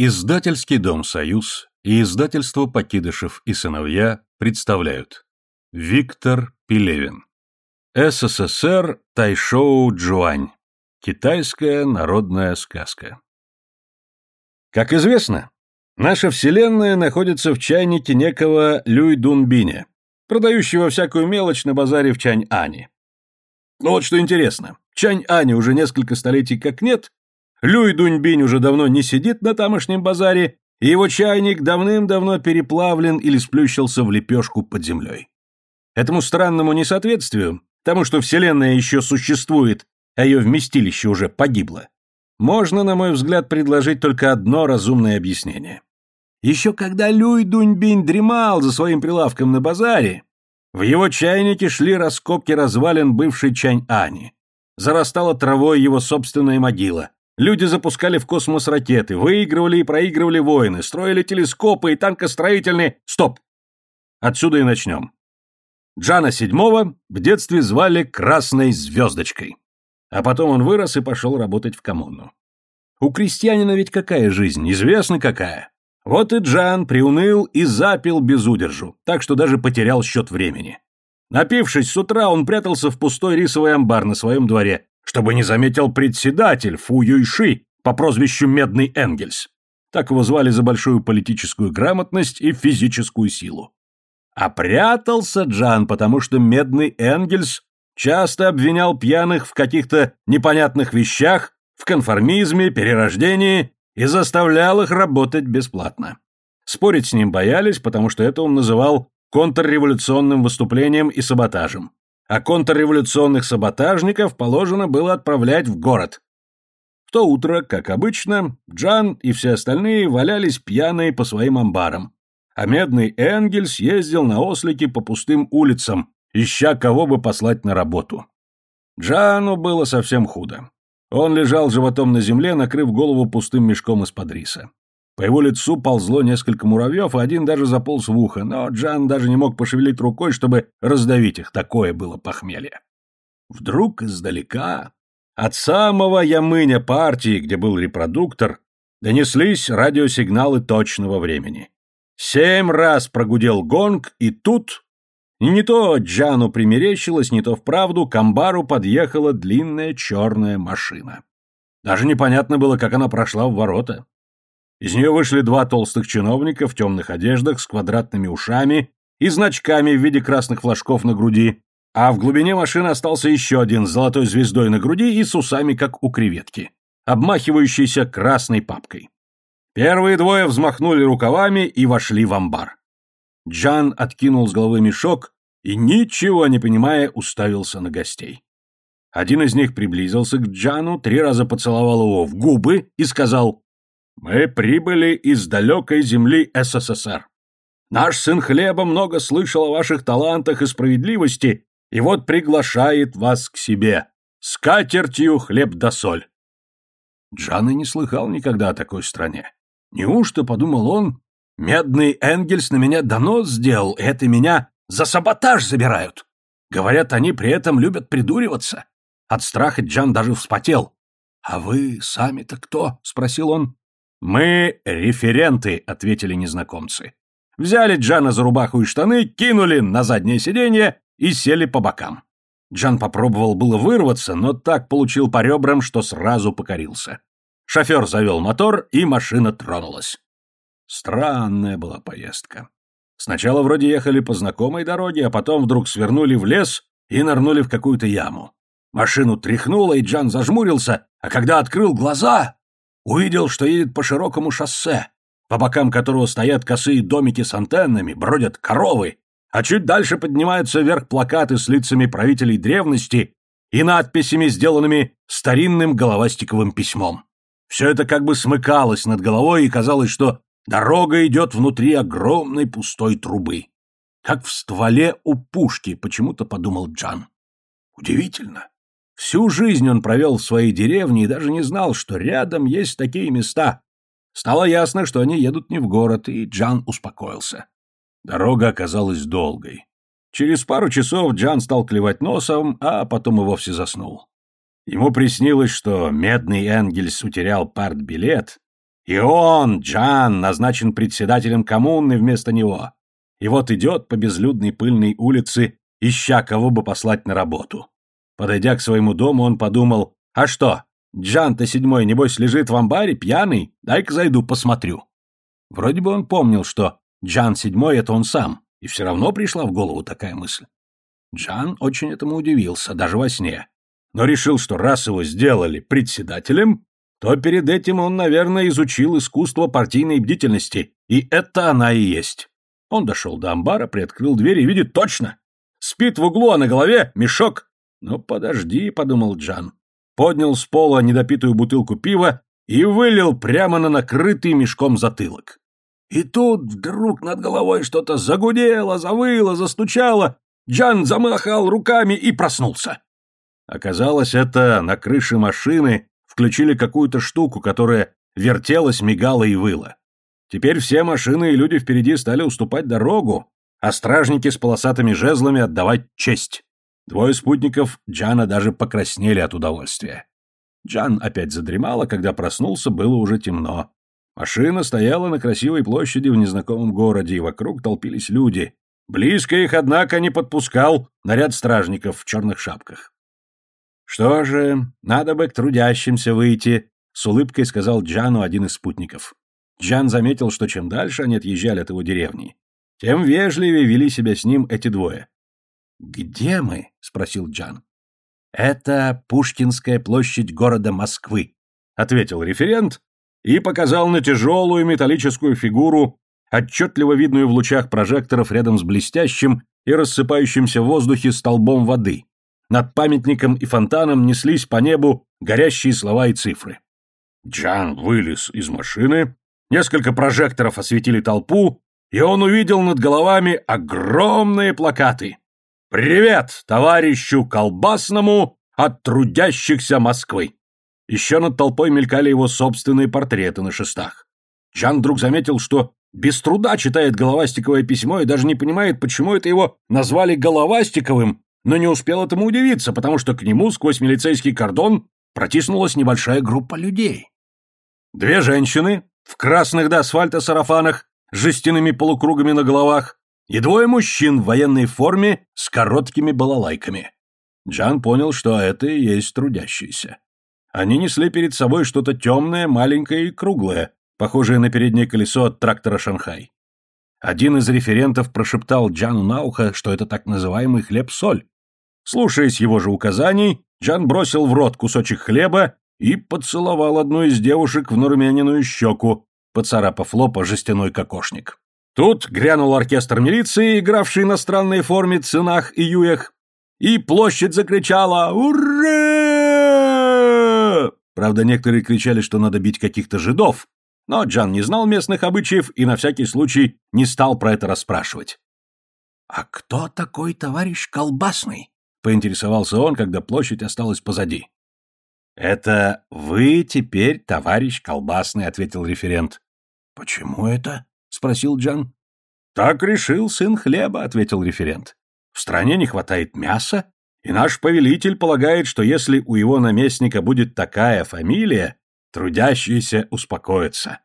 Издательский дом «Союз» и издательство «Покидышев и сыновья» представляют. Виктор Пелевин. СССР Тайшоу Джуань. Китайская народная сказка. Как известно, наша Вселенная находится в чайнике некого Люй Дунбиня, продающего всякую мелочь на базаре в Чань-Ане. Но вот что интересно, Чань-Ани уже несколько столетий как нет, Люй Дуньбинь уже давно не сидит на тамошнем базаре, и его чайник давным-давно переплавлен или сплющился в лепешку под землей. Этому странному несоответствию, тому, что Вселенная еще существует, а ее вместилище уже погибло, можно, на мой взгляд, предложить только одно разумное объяснение. Еще когда Люй Дуньбинь дремал за своим прилавком на базаре, в его чайнике шли раскопки развалин бывшей Чань-Ани. Зарастала травой его собственная могила, Люди запускали в космос ракеты, выигрывали и проигрывали войны, строили телескопы и танкостроительные... Стоп! Отсюда и начнем. Джана Седьмого в детстве звали Красной Звездочкой. А потом он вырос и пошел работать в коммуну. У крестьянина ведь какая жизнь, известно какая. Вот и Джан приуныл и запил без удержу, так что даже потерял счет времени. Напившись с утра, он прятался в пустой рисовый амбар на своем дворе, чтобы не заметил председатель Фу Юйши по прозвищу Медный Энгельс. Так его звали за большую политическую грамотность и физическую силу. А прятался Джан, потому что Медный Энгельс часто обвинял пьяных в каких-то непонятных вещах, в конформизме, перерождении и заставлял их работать бесплатно. Спорить с ним боялись, потому что это он называл контрреволюционным выступлением и саботажем а контрреволюционных саботажников положено было отправлять в город. В то утро, как обычно, Джан и все остальные валялись пьяные по своим амбарам, а медный Энгельс ездил на ослике по пустым улицам, ища кого бы послать на работу. Джану было совсем худо. Он лежал животом на земле, накрыв голову пустым мешком из-под риса. По его лицу ползло несколько муравьев, а один даже заполз в ухо, но Джан даже не мог пошевелить рукой, чтобы раздавить их, такое было похмелье. Вдруг издалека, от самого Ямыня партии, где был репродуктор, донеслись радиосигналы точного времени. Семь раз прогудел гонг, и тут... И не то Джану примерещилось, не то вправду к амбару подъехала длинная черная машина. Даже непонятно было, как она прошла в ворота. Из нее вышли два толстых чиновника в темных одеждах с квадратными ушами и значками в виде красных флажков на груди, а в глубине машины остался еще один с золотой звездой на груди и с усами, как у креветки, обмахивающийся красной папкой. Первые двое взмахнули рукавами и вошли в амбар. Джан откинул с головы мешок и, ничего не понимая, уставился на гостей. Один из них приблизился к Джану, три раза поцеловал его в губы и сказал мы прибыли из далекой земли СССР. Наш сын Хлеба много слышал о ваших талантах и справедливости, и вот приглашает вас к себе. С катертью хлеб да соль. Джан и не слыхал никогда о такой стране. Неужто, подумал он, медный Энгельс на меня донос сделал, и это меня за саботаж забирают? Говорят, они при этом любят придуриваться. От страха Джан даже вспотел. «А вы сами-то кто?» — спросил он. «Мы референты», — ответили незнакомцы. Взяли Джана за рубаху и штаны, кинули на заднее сиденье и сели по бокам. Джан попробовал было вырваться, но так получил по ребрам, что сразу покорился. Шофер завел мотор, и машина тронулась. Странная была поездка. Сначала вроде ехали по знакомой дороге, а потом вдруг свернули в лес и нырнули в какую-то яму. Машину тряхнуло, и Джан зажмурился, а когда открыл глаза, увидел, что едет по широкому шоссе, по бокам которого стоят косые домики с антеннами, бродят коровы, а чуть дальше поднимаются вверх плакаты с лицами правителей древности и надписями, сделанными старинным головастиковым письмом. Все это как бы смыкалось над головой, и казалось, что дорога идет внутри огромной пустой трубы. Как в стволе у пушки, почему-то подумал Джан. Удивительно. Всю жизнь он провел в своей деревне и даже не знал, что рядом есть такие места. Стало ясно, что они едут не в город, и Джан успокоился. Дорога оказалась долгой. Через пару часов Джан стал клевать носом, а потом и вовсе заснул. Ему приснилось, что медный Энгельс утерял партбилет, И он, Джан, назначен председателем коммуны вместо него. И вот идет по безлюдной пыльной улице, ища кого бы послать на работу. Подойдя к своему дому, он подумал, а что, Джан-то седьмой, небось, лежит в амбаре, пьяный? Дай-ка зайду, посмотрю. Вроде бы он помнил, что Джан седьмой — это он сам, и все равно пришла в голову такая мысль. Джан очень этому удивился, даже во сне. Но решил, что раз его сделали председателем, то перед этим он, наверное, изучил искусство партийной бдительности, и это она и есть. Он дошел до амбара, приоткрыл дверь и видит точно. Спит в углу, а на голове мешок. «Ну, подожди», — подумал Джан. Поднял с пола недопитую бутылку пива и вылил прямо на накрытый мешком затылок. И тут вдруг над головой что-то загудело, завыло, застучало. Джан замахал руками и проснулся. Оказалось, это на крыше машины включили какую-то штуку, которая вертелась, мигала и выла. Теперь все машины и люди впереди стали уступать дорогу, а стражники с полосатыми жезлами отдавать честь. Двое спутников Джана даже покраснели от удовольствия. Джан опять задремала, когда проснулся, было уже темно. Машина стояла на красивой площади в незнакомом городе, и вокруг толпились люди. Близко их, однако, не подпускал наряд стражников в черных шапках. «Что же, надо бы к трудящимся выйти», — с улыбкой сказал Джану один из спутников. Джан заметил, что чем дальше они отъезжали от его деревни, тем вежливее вели себя с ним эти двое. «Где мы?» — спросил Джан. «Это Пушкинская площадь города Москвы», — ответил референт и показал на тяжелую металлическую фигуру, отчетливо видную в лучах прожекторов рядом с блестящим и рассыпающимся в воздухе столбом воды, над памятником и фонтаном неслись по небу горящие слова и цифры. Джан вылез из машины, несколько прожекторов осветили толпу, и он увидел над головами огромные плакаты. «Привет товарищу Колбасному от трудящихся Москвы!» Еще над толпой мелькали его собственные портреты на шестах. Джан вдруг заметил, что без труда читает головастиковое письмо и даже не понимает, почему это его назвали головастиковым, но не успел этому удивиться, потому что к нему сквозь милицейский кордон протиснулась небольшая группа людей. Две женщины в красных до асфальта сарафанах с жестяными полукругами на головах и двое мужчин в военной форме с короткими балалайками. Джан понял, что это и есть трудящиеся. Они несли перед собой что-то темное, маленькое и круглое, похожее на переднее колесо от трактора «Шанхай». Один из референтов прошептал Джану на ухо, что это так называемый хлеб-соль, Слушаясь его же указаний, Джан бросил в рот кусочек хлеба и поцеловал одну из девушек в нарумяненную щеку, поцарапав лоб о жестяной кокошник. Тут грянул оркестр милиции, игравший на странной форме цинах и юях, и площадь закричала «Ура!». Правда, некоторые кричали, что надо бить каких-то жидов, но Джан не знал местных обычаев и на всякий случай не стал про это расспрашивать. «А кто такой товарищ Колбасный?» — поинтересовался он, когда площадь осталась позади. «Это вы теперь, товарищ Колбасный», — ответил референт. «Почему это?» — спросил Джан. «Так решил сын хлеба», — ответил референт. «В стране не хватает мяса, и наш повелитель полагает, что если у его наместника будет такая фамилия, трудящиеся успокоятся».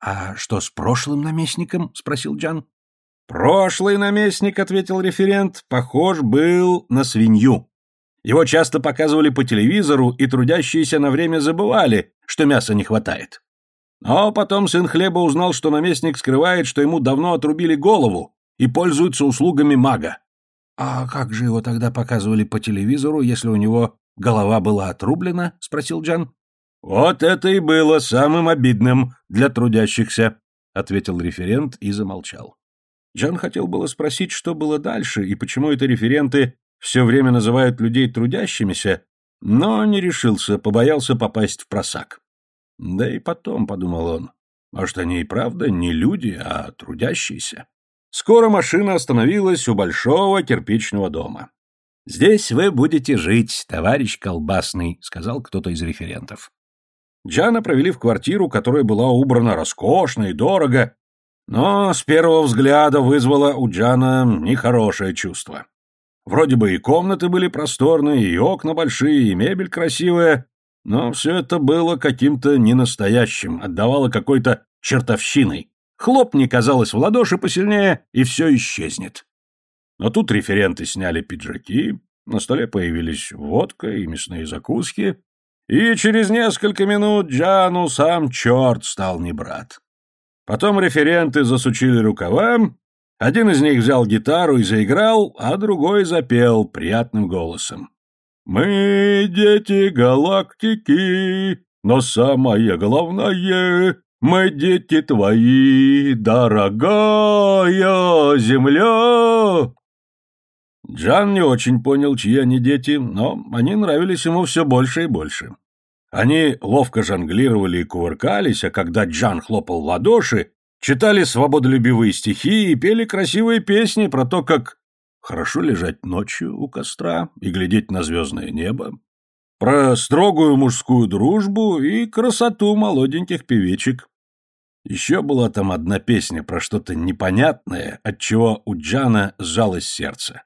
«А что с прошлым наместником?» — спросил Джан. «Прошлый наместник», — ответил референт, — «похож был на свинью. Его часто показывали по телевизору, и трудящиеся на время забывали, что мяса не хватает. Но потом сын хлеба узнал, что наместник скрывает, что ему давно отрубили голову и пользуется услугами мага. «А как же его тогда показывали по телевизору, если у него голова была отрублена?» — спросил Джан. «Вот это и было самым обидным для трудящихся», — ответил референт и замолчал. Джон хотел было спросить, что было дальше и почему это референты все время называют людей трудящимися, но не решился, побоялся попасть в просак. Да и потом, подумал он, может, они и правда не люди, а трудящиеся. Скоро машина остановилась у большого кирпичного дома. «Здесь вы будете жить, товарищ Колбасный», — сказал кто-то из референтов. Джана провели в квартиру, которая была убрана роскошно и дорого, но с первого взгляда вызвало у Джана нехорошее чувство. Вроде бы и комнаты были просторные, и окна большие, и мебель красивая, Но все это было каким-то ненастоящим, отдавало какой-то чертовщиной. Хлопни, казалось, в ладоши посильнее, и все исчезнет. Но тут референты сняли пиджаки, на столе появились водка и мясные закуски, и через несколько минут Джану сам черт стал не брат. Потом референты засучили рукава, один из них взял гитару и заиграл, а другой запел приятным голосом. «Мы дети галактики, но самое главное, мы дети твои, дорогая земля!» Джан не очень понял, чьи они дети, но они нравились ему все больше и больше. Они ловко жонглировали и кувыркались, а когда Джан хлопал в ладоши, читали свободолюбивые стихи и пели красивые песни про то, как хорошо лежать ночью у костра и глядеть на звездное небо, про строгую мужскую дружбу и красоту молоденьких певичек. Еще была там одна песня про что-то непонятное, от чего у Джана сжалось сердце.